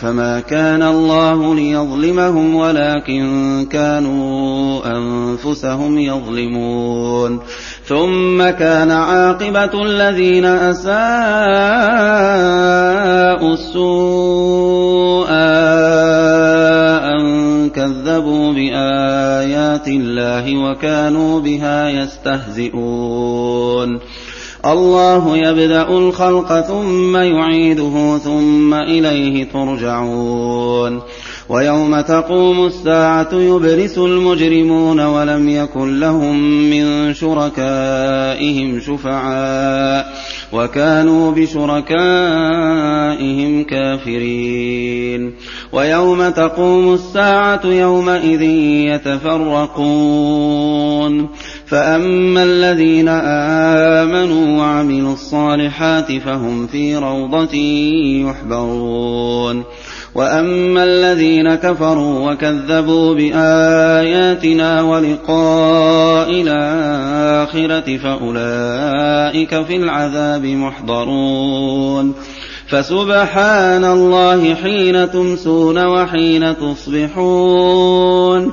فما كان الله ليظلمهم ولكن كانوا انفسهم يظلمون ثم كان عاقبه الذين اساءوا السوء ان كذبوا بايات الله وكانوا بها يستهزئون الله يبدأ الخلق ثم يعيده ثم إليه ترجعون. ويوم تقوم الساعة يبرس المجرمون ولم يكن لهم من شركائهم شفعاء وكانوا بشركائهم كافرين. ويوم تقوم الساعة يومئذ يتفرقون. فأما الذين آمنوا وعملوا الصالحات فهم في روضة يحبرون وأما الذين كفروا وكذبوا بآياتنا ولقاء الآخرة فأولئك في العذاب محضرون فسبحان الله حين تمسون وحين تصبحون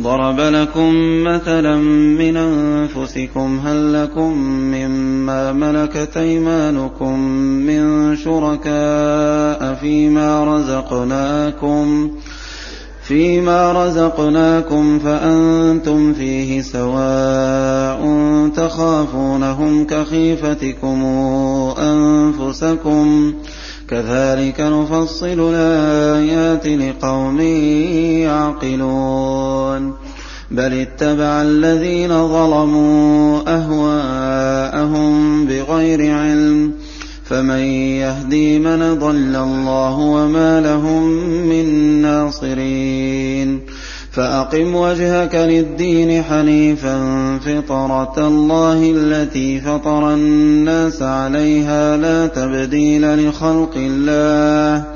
ضرب لكم مثلا من أنفسكم هل لكم مما ملكت أيمانكم من شركاء فيما رزقناكم فيما رزقناكم فأنتم فيه سواء تخافونهم كخيفتكم أنفسكم كذلك نفصل الآيات لقوم يعقلون بل اتبع الذين ظلموا أهواءهم بغير علم. فمن يهدي من ضل الله وما لهم من ناصرين. فأقم وجهك للدين حنيفا فطرة الله التي فطر الناس عليها لا تبديل لخلق الله.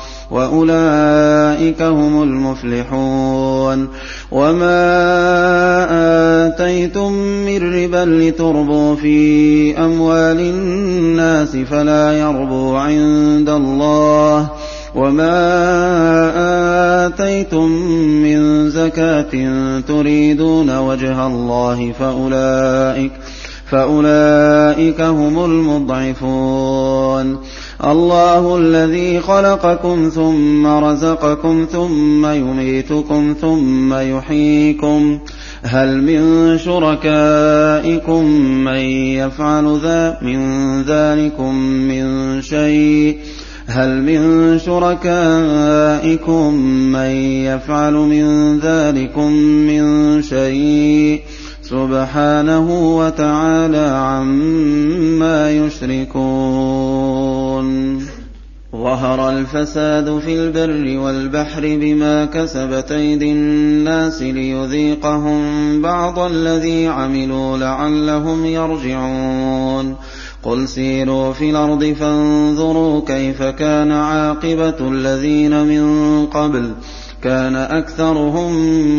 وأولئك هم المفلحون. وما آتيتم من ربا لتربوا في أموال الناس فلا يربو عند الله. وما آتيتم من زكاة تريدون وجه الله فأولئك فأولئك هم المضعفون. الله الذي خلقكم ثم رزقكم ثم يميتكم ثم يحييكم. هل من شركائكم من يفعل ذا من ذلكم من شيء؟ هل من شركائكم من يفعل من ذلكم من شيء؟ سبحانه وتعالى عما يشركون. ظهر الفساد في البر والبحر بما كسبت أيدي الناس ليذيقهم بعض الذي عملوا لعلهم يرجعون. قل سيروا في الأرض فانظروا كيف كان عاقبة الذين من قبل. كان أكثرهم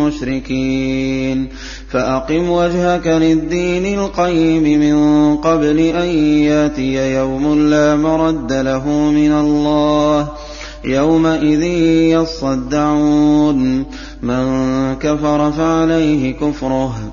مشركين. فأقم وجهك للدين القيم من قبل أن يأتي يوم لا مرد له من الله. يومئذ يصدعون. من كفر فعليه كفره.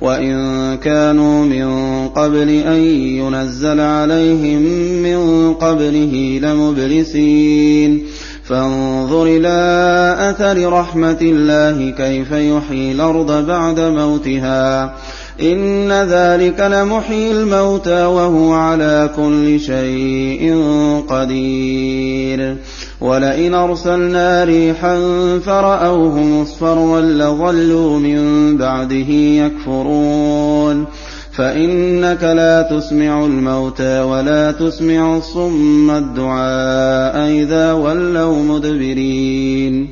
وإن كانوا من قبل أن ينزل عليهم من قبله لمبلسين. فانظر إلى أثر رحمة الله كيف يحيي الأرض بعد موتها. إن ذلك لمحيي الموتى وهو على كل شيء قدير. ولئن أرسلنا ريحا فرأوه مصفرا لظلوا من بعده يكفرون. فإنك لا تسمع الموتى ولا تسمع الصم الدعاء إذا ولوا مدبرين.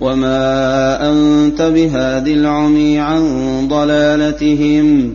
وما أنت بهاد العمي عن ضلالتهم.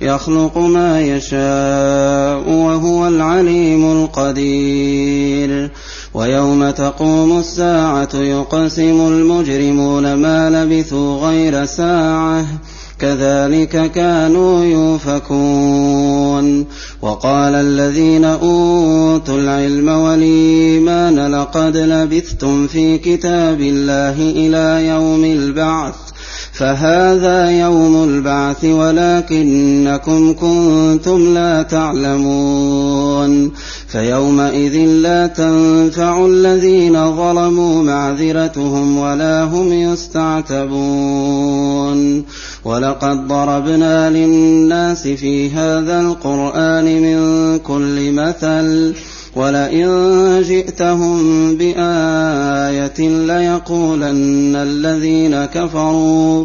يخلق ما يشاء وهو العليم القدير. ويوم تقوم الساعة يقسم المجرمون ما لبثوا غير ساعة. كذلك كانوا يؤفكون وقال الذين أوتوا العلم والإيمان لقد لبثتم في كتاب الله إلى يوم البعث. فهذا يوم البعث ولكنكم كنتم لا تعلمون فيومئذ لا تنفع الذين ظلموا معذرتهم ولا هم يستعتبون ولقد ضربنا للناس في هذا القرآن من كل مثل ولئن جئتهم بآية ليقولن الذين كفروا